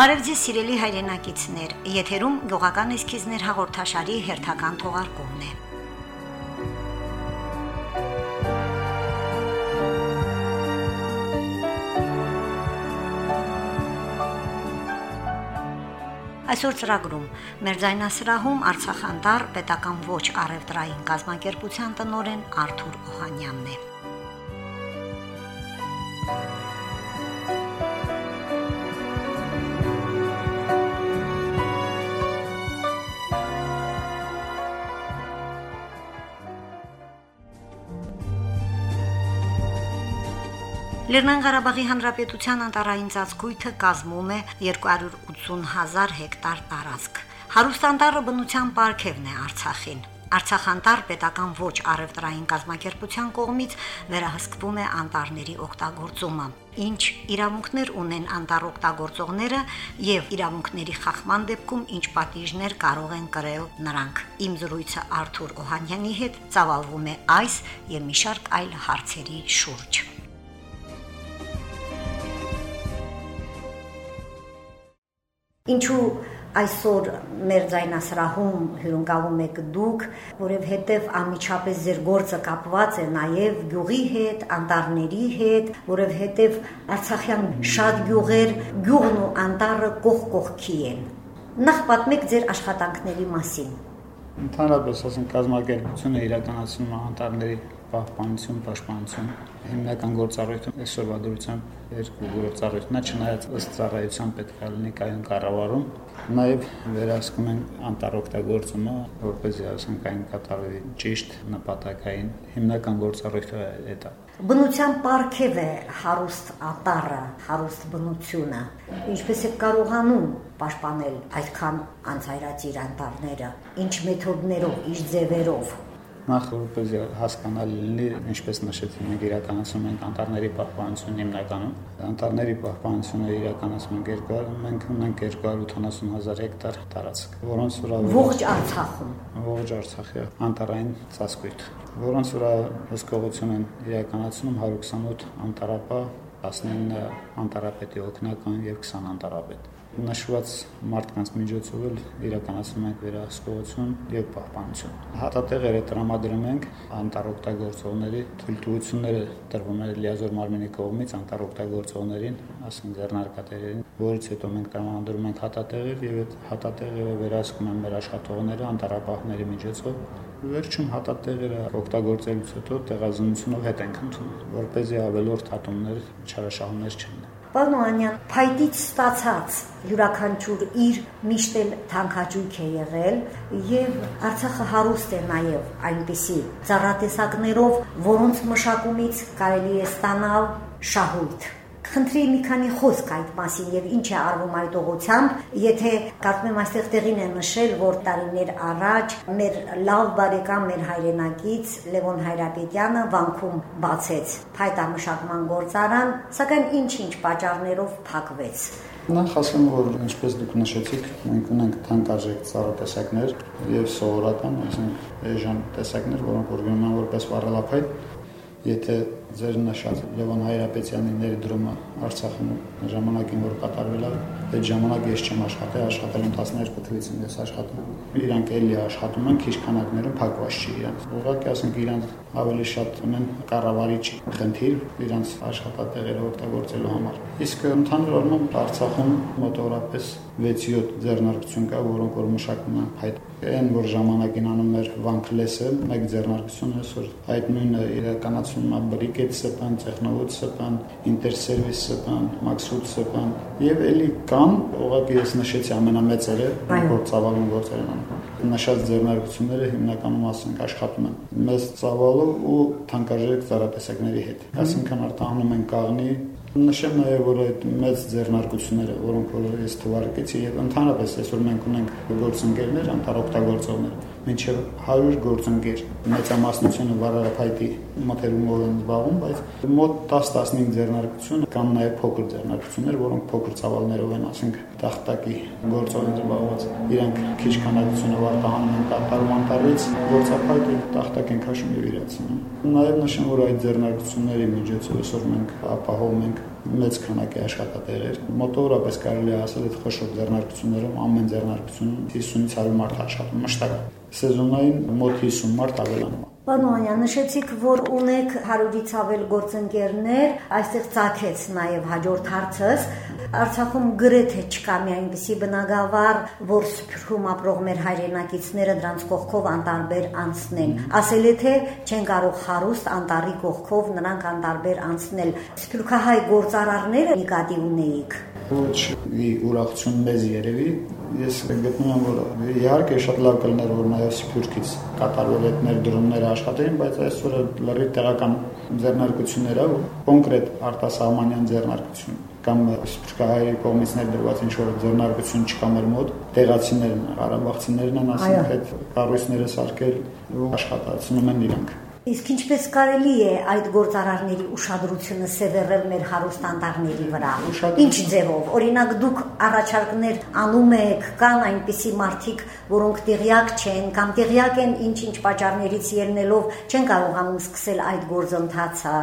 Բարև ձեզ սիրելի հայրենակիցներ, եթերում գյուղական էսքիզներ հաղորդաշարի հերթական թողարկումն է։ Այսօր ծրագրում. Մեր ձայնասրահում Արցախանդար պետական ոչ առևտրային կազմակերպության տնօրեն Արթուր Օհանյանն է։ Լեռնային Ղարաբաղի Հանրապետության անտարային ծածկույթը կազմում է 280 հազար հեկտար տարածք։ Հարուստանտարը բնության պարգևն է Արցախին։ Արցախանտար պետական ոչ առևտրային կազմակերպության կողմից վերահսկվում է անտառների օգտագործումը, ինչ իրավունքներ ունեն անտառ օգտագործողները եւ իրավունքների խախման դեպքում ինչ պատիժներ կարող են կրել նրանք։ Իմ զրույցը Արթուր Օհանյանի հետ ծավալվում է այս եւ մի շարք այլ հարցերի շուրջ։ Ինչու այսօր մեր ձայնասրահում հյուրընկալում եք դուք, որովհետև անմիջապես ձեր գործը կապված է նաև գյուղի հետ, անտառների հետ, որովհետև Արցախյան շատ գյուղեր գյուղն ու անտառը կողք կողքի են։ Նախ պատմեք ձեր աշխատանքների մասին։ Ընդհանրապես ասենք կազմակերպությունը իրականացնում է անտառների պահպանություն, պաշտպանություն հիմնական գործառույթը այսօրվա դրությամբ երկու գործառույթն է, չնայած ըստ ծառայության պետք է լինի կայուն կառավարում, նաև վերահսկում են անտառօգտագործումը, որպեսզի ասենք այն կատարվի ճիշտ նպատակային հիմնական գործառույթը է դա։ Բնության պարգև է հարուստ ատառը, հարուստ բնությունը։ Ինչպես է կարողանում պաշտպանել այդքան անցայրացիր անտառները, ինչ մեթոդներով, ինչ ձևերով նախ որպեսզի հասկանալի լինի, ինչպես նշեցի, մենք իրականացնում ենք անտառների պահպանություն հիմնականում։ Անտառների պահպանությունը իրականացում ենք երկար, մենք ունենք 280.000 հեկտար տարածք, որոնց վրա ողջ Արցախում, ողջ Արցախի անտառային ծածկույթ, որոնց վրա հսկողություն են իրականացնում 128 անտառապա, 19 անտառապետի օգնական եւ 20 անտառապետ նշված մարդկանց միջոցով էլ իրականացնում ենք վերահսկողություն եւ պահպանություն։ Հատատեղերը տրամադրում ենք անտառօգտագործողների թույլտվությունները տրվում են լիազոր մարմինի կողմից անտառօգտագործողներին, ասենք ձեռնարկատերերին, որից հետո մենք տրամադրում ենք հատատեղեր եւ այդ հատատեղերը վերահսկում են մեր աշխատողները անտառապահների միջոցով վերջում հատատեղերը օգտագործելուց հետո տեղազնությունով հետ ենք ընդունում, որ เป զի ավելորդ ատոմներ, չարաշահումներ չլինեն։ Պարոն Օհանյան, փայտից ստացած յուրաքանչյուր իր միշտ էլ թանկաճույք է եղել եւ Արցախը հարուստ է նաեւ այնպիսի ծառատեսակներով, որոնց մշակումից կարելի է ստանալ շահույթ Խնդրի մի քանի խոսք այդ մասին եւ ինչ է արվում այդ ուղությամբ, եթե կարծում եմ այստեղ տեղին է նշել, որ տարիներ առաջ մեր լավ բարեկամ մեր հայրենակից Լևոն Հայրապետյանը Վանքում բացեց փայտամշակման գործարան, սակայն ինչ-ինչ պատճառներով փակվեց։ Նախ ասեմ, որ ինչպես դուք նշեցիք, մենք ունենք թանկարժեք ծառատեսակներ եւ սովորական, այսինքն էժան տեսակներ, որոնք օրգանան որպես վառելափայտ, եթե ձեր նշած Լևոն Հայրապետյանի ներդրումը Արցախում ժամանակին որ կատարվել է, այդ ժամանակ ես չեմ աշխատել, աշխատել եմ 12 թվականից ես աշխատում։ Իրանք էլի աշխատում են քիչ քանակներում փակված չի իրանք։ Ուղղակի ասենք իրանք ավելի շատ ունեն կառավարիչ խնդիր իրանք աշխատատեղերը օգտագործելու համար։ Իսկ ընդհանուր առմամբ Արցախում մոտավորապես 6-7 ձեռնարկություն կա, որոնք որ մշակում են հայտ այն որ ժամանակին անում էր Վանքլեսը, մեկ ձեռնարկություն այսօր այդ նույնը իրականացնում է Bricket Սպան, Տեխնովոց Սպան, Interservice Սպան, Maxfood Սպան եւ ելի կան, ուղղակի ես նշեցի ամենամեծերը, որ ծավալուն գործեր են անում։ Նշած ձեռնարկությունները հիմնականում ասենք աշխատում են մեծ ծավալով ու թանկարժեք ծառատեսակների հետ։ Այսինքն արտահանում են կաղնի, Նշեմ նաև, որ այդ մեծ ձեռնարկությունները, որոնք որ ես թվարկեցի եւ ընդհանրապես այսօր մենք ունենք գործընկերներ, անտարօգտագործողներ, մինչև 100 գործընկեր մեծամասնությունը վարարապայտի մոթերումով են զբաղվում, բայց մոտ 10-15 ձեռնարկություն կան նաև փոքր ձեռնարկություններ, որոնք փոքր ծավալներով են, ասենք, տախտակի գործով զբաղված։ Իրանք քիչ քանակությունը վարտահանում են կատարում անտառից, գործափայտը տախտակ են քաշում եւ իրացնում։ Նաև նշեմ, որ այդ ձեռնարկությունների միջոցով այսօր մենք ապահովում ենք մեծ քանակի աշխատատեղեր։ Մոտավորապես կարելի է ասել, այդ խոշոր ձեռնարկություններում ամեն ձեռնարկությունում 50-ից 100 մարդ աշխատում մշտական։ Սեզոնային մոտ 50 մարդ ավելանում է։ Պարոն Օհանյան, նշեցիք, որ ունեք 100-ից ավել գործընկերներ, այստեղ ցակեց նաև հաջորդ հարցս, Արցախում գրեթե չկա մի այնպիսի բնակավար, որ Սփյուռքում ապրող մեր հայրենակիցները դրանց կողքով անտարբեր անցնեն։ Ասել է թե չեն կարող հարուստ անտարի կողքով նրանք անտարբեր անցնել։ Սփյուռքահայ գործարարները նկատի ունեիք ոչ մի ուրախություն մեզ երևի ես գտնում եմ որ իհարկե շատ լավ կլներ որ նաև Սփյուռքից կատարվող այդ ներդրումները աշխատեին բայց այսօր լրիվ տեղական ձեռնարկությունները կոնկրետ արտասահմանյան ձեռնարկություն կամ սփյուռքահայերի կողմից ներդրված ինչ որ ձեռնարկություն չկա մեր մոտ տեղացիներն արաբացիներն են ասում այդ կառույցները սարքել ու աշխատացնում են իրանք Իսկ ինչպես կարելի է այդ գործարարների ուշադրությունը սևեռել մեր հարուստանդարների վրա։ Ինչ ձևով։ Օրինակ դուք առաջարկներ անում եք, կան այնպիսի մարդիկ, որոնք տեղյակ չեն կամ տեղյակ են ինչ-ինչ պատճառներից ելնելով չեն կարողանում սկսել այդ գործընթացը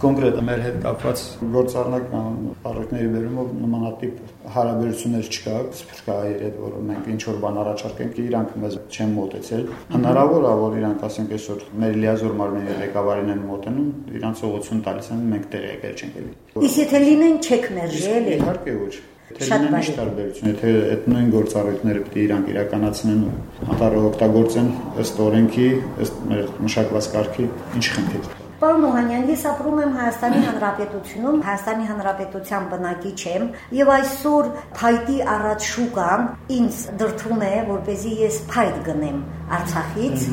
կոնկրետ մեր հետ կապված գործառնական առողջների բերումով նմանատիպ հարաբերություններ չկա սփյուռքահայերի հետ, որ մենք ինչ որ բան առաջարկենք, իրանք մեզ չեն մոտեցել։ Հնարավոր է, որ իրանք ասենք այսօր մեր լիազոր մարմինի ղեկավարին են մոտենում, իրանք ուղղություն տալիս են, մենք տեղ եկել չենք էլի։ Իսկ եթե լինեն չեք մերժել։ Իհարկե ոչ։ լինեն ինչ տարբերություն, եթե այդ նույն գործառույթները պետք է իրանք իրականացնեն ու հատարը օգտագործեն ըստ օրենքի, ըստ մեր մշակված կարգի, ինչ խնդիր։ Պարոն Օհանյան, ես ապրում եմ Հայաստանի Հանրապետությունում, Հայաստանի Հանրապետության բնակիչ եմ, եւ այսօր փայտի առաջ շուկան ինձ դրթում է, որ เป զի ես փայտ գնեմ Արցախից,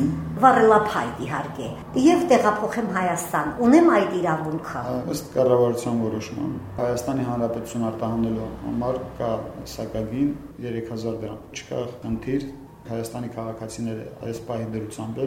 վառելափայտ իհարկե, եւ տեղափոխեմ Հայաստան։ Ունեմ այդ իրավունքը։ Ըստ կառավարության որոշման Հայաստանի Հանրապետություն արտահանելու համար կա սակագին 3000 դրամ։ Չկա խնդիր Հայաստանի քաղաքացիները այս պահի դրությամբ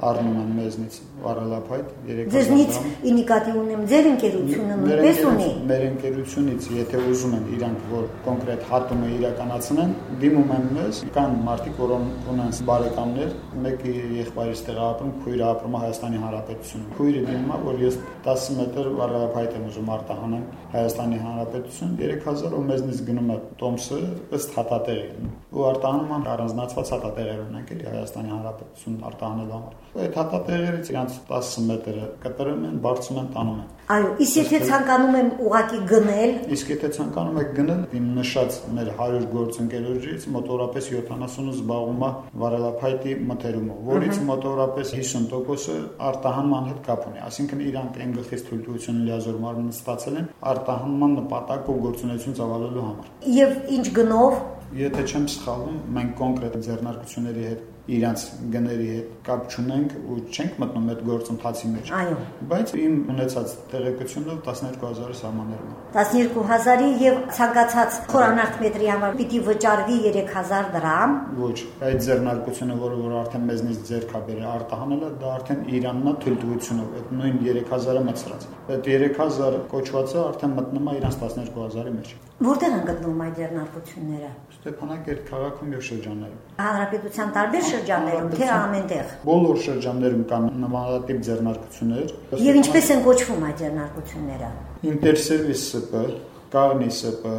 առնում են մեզնից վառելափայտ 3000 Ձեզնից ինիկատիվ ունեմ ձեր ընկերությունը նույնպես ունի։ Մեր ընկերությունից, եթե ուզում են իրանք որ կոնկրետ հատումը իրականացնեն, դիմում են մեզ, կան մարդիկ, որոնք ունեն բարեկամներ, մեկի եղբայրից տեղ ապրում, քույրը ապրում է Հայաստանի Հանրապետությունում։ Քույրը դիմում է, որ ես 10 մետր վառելափայտ եմ ուզում արտահանեմ Հայաստանի Հանրապետություն 3000 ու մեզնից գնում է տոմսը ըստ հատատեղի։ Ու արտահանում առանձնացված հատատեղեր ունենք էլի Հայաստանի Հանրապետություն արտահանելու համար այդ հատատեղերից իրանց 10 մետրը կտրում են, բարձում են, տանում են։ Այո, իսկ եթե ցանկանում եմ ուղակի գնել, իսկ եթե ցանկանում եք գնել, իմ նշած մեր 100 գործընկերոջից մոտորապես 70-ը զբաղվում է վարելափայտի մթերումով, որից մոտորապես 50%-ը արտահանման հետ կապ ունի, այսինքն իրանք այն գլխից թույլտվություն լիազոր մարմինը ստացել են արտահանման նպատակով գործունեություն ծավալելու համար։ Եվ ինչ գնով Եթե չեմ սխալվում, մենք կոնկրետ ձեռնարկությունների հետ իրանց գների հետ կապ չունենք ու չենք մտնում այդ գործընթացի մեջ։ Այո։ Բայց իմ ունեցած տեղեկությունով 12000-ը սահմաններում է։ 12000-ի եւ ցանկացած խորանարդ մետրի համար պիտի վճարվի 3000 դրամ։ Ոչ, այդ ձեռնարկությունը, որը որ արդեն մեզնից ձեռք է բերել արտահանելը, դա արդեն Իրաննա թույլտվությունով, այդ նույն 3000-ը մցրած։ Այդ 3000 կոչվածը արդեն մտնում է իրանց 12000-ի մեջ։ Որտեղ են գտնվում այդ ձեռնարկությունները։ Ստեփանակերտ քաղաքում եւ շրջաններում։ Հանրապետության տարբեր շրջաններում, թե ամենտեղ։ Բոլոր շրջաններում կան նմանատիպ ձեռնարկություններ։ Եվ ինչպես են կոչվում այդ ձեռնարկությունները։ Ինտերսերվիս ՍՊ, Կարնի ՍՊ,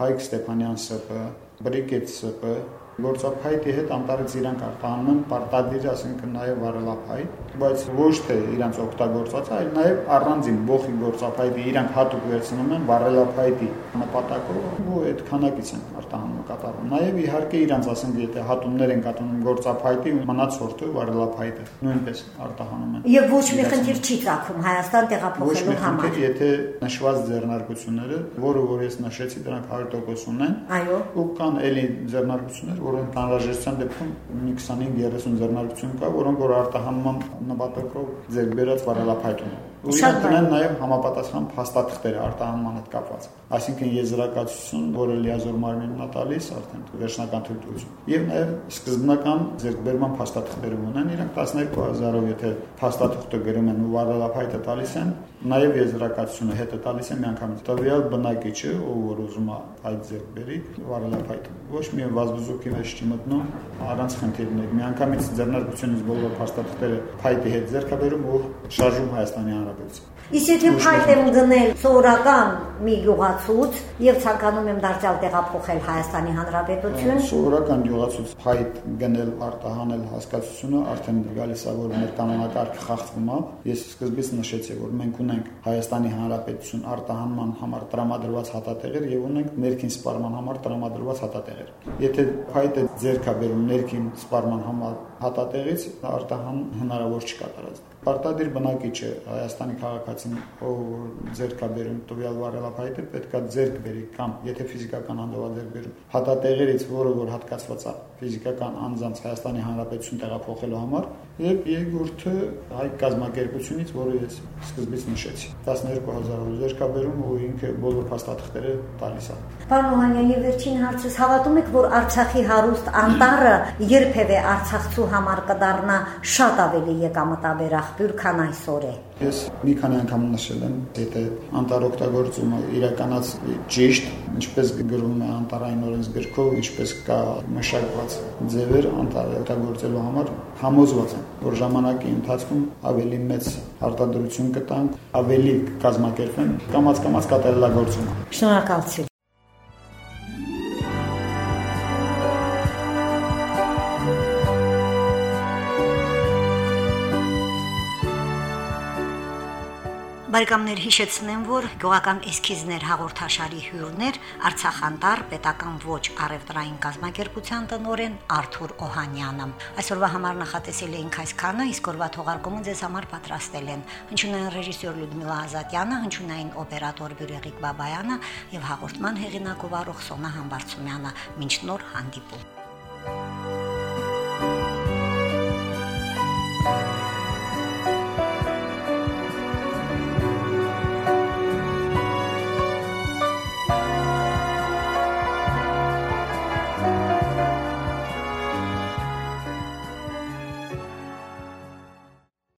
Հայկ Ստեփանյան ՍՊ, Բրիկետ ՍՊ, գործափայտի հետ անտարից իրանք արտահանում են պարտադիր, ասենք նաև վարելափայտ, բայց ոչ թե իրանք օգտագործած, այլ նաև առանձին բոխի գործափայտի իրանք հատուկ վերցնում են վարելափայտի նպատակով ու այդ քանակից են արտահանում կատարում։ Նաև իհարկե իրանք ասենք եթե հատումներ են կատարում գործափայտի ու մնացորդը վարելափայտը նույնպես արտահանում են։ Եվ ոչ մի խնդիր չի ցակում Հայաստան տեղափոխելու համար։ Ոչ մի խնդիր, եթե նշված ձեռնարկությունները, որը որ ես նշեցի, դրանք 100% ունեն։ Այո։ Ու կան էլի ձեռնարկություններ, որոնք անհրաժեշտության դեպքում մի 25-30 ձեռնարկություն կա, որոնք որ արտահանման նպատակով ձեր բերած վարելափայտ ունեն։ Ու իրանք ունեն նաև համապատասխան փաստաթղթեր արտահանման հետ կապված։ Այսինքն եզրակացություն, որը լիազոր մարմինն է տալի տալիս արդեն վերջնական թույլտվություն։ Եվ նաև սկզբնական ձերբերման փաստաթղթեր ունեն, իրանք 12000-ով եթե փաստաթղթը գրում են ու վարելափայտը տալիս են, նաև եզրակացությունը հետը տալիս են միանգամից։ Տվյալ բնակիչը, ով որ ուզում է այդ ձերբերի, վարելափայտը ոչ մի վազվզուկի մեջ չի մտնում առանց խնդիրների։ Միանգամից ձեռնարկությունից բոլոր փաստաթղթերը փայտի հետ ձեռքաբերում ու շարժում Հայաստանի Հանրապետություն։ Իսկ եթե փայտ եմ գնել սովորական մի յուղացուց եւ ցանկանում եմ դարձյալ տեղափոխել Հայաստանի Հանրապետություն, սովորական յուղացուց փայտ գնել արտահանել հասկացությունը արդեն գալիս է որ մեր կանոնակարգը խախտվում է։ Ես սկզբից նշեցի, որ մենք ունենք Հայաստանի Հանրապետություն արտահանման համար տրամադրված հատատեղեր եւ ունենք ներքին սպառման համար տրամադրված հատատեղեր։ Եթե փայտը ձերքա բերում ներքին սպառման համար հատատեղից արտահան հնարավոր չկատարած պարտադիր բնակիչը Հայաստանի քաղաքացին, ով ձերքա բերում տվյալ վարելափայտը պետքա ձերք բերի կամ եթե ֆիզիկական ձերք բերում հատատեղերից, որը որ հատկացված է ֆիզիկական անձանց Հայաստանի Հանրապետություն տեղափոխելու համար, եւ երկրորդը հայ կազմակերպությունից, որը ես սկզբից նշեցի 12000 ձերքա բերում ու ինքը բոլոր փաստաթղթերը տալիս է։ Պարոն Օհանյան, եւ վերջին հարցս հավատում եք, որ Արցախի հարուստ անտառը երբևէ Արցախցու համար կդառնա շատ ավելի եկամտաբեր աղբյուր, քան այսօր է։ Ես մի քանի անգամ նշել եմ, եթե անտարօգտագործումը իրականաց ճիշտ, ինչպես գրվում է անտարային օրենսգրքով, ինչպես կա մշակված ձևեր անտարօգտագործելու համար, համոզված եմ, որ ժամանակի ընթացքում ավելի մեծ արտադրություն կտանք, ավելի կազմակերպեն կամած-կամած կատարելագործում։ Շնորհակալություն։ Բարեկամներ հիշեցնեմ, որ գյուղական էսքիզներ հաղորդաշարի հյուրներ Արցախանտար պետական ոչ առևտրային կազմակերպության տնօրեն Արթուր Օհանյանը։ Այսօրվա համար նախատեսել էինք այսքանը, իսկ օրվա թողարկումը ձեզ համար պատրաստել են հնչյունային ռեժիսոր Լյուդմիլա Ազատյանը, հնչյունային օպերատոր Բյուրեգիկ Բաբայանը եւ հաղորդման հեղինակ ով Սոնա Համբարձումյանը։ Մինչ նոր հանդիպում։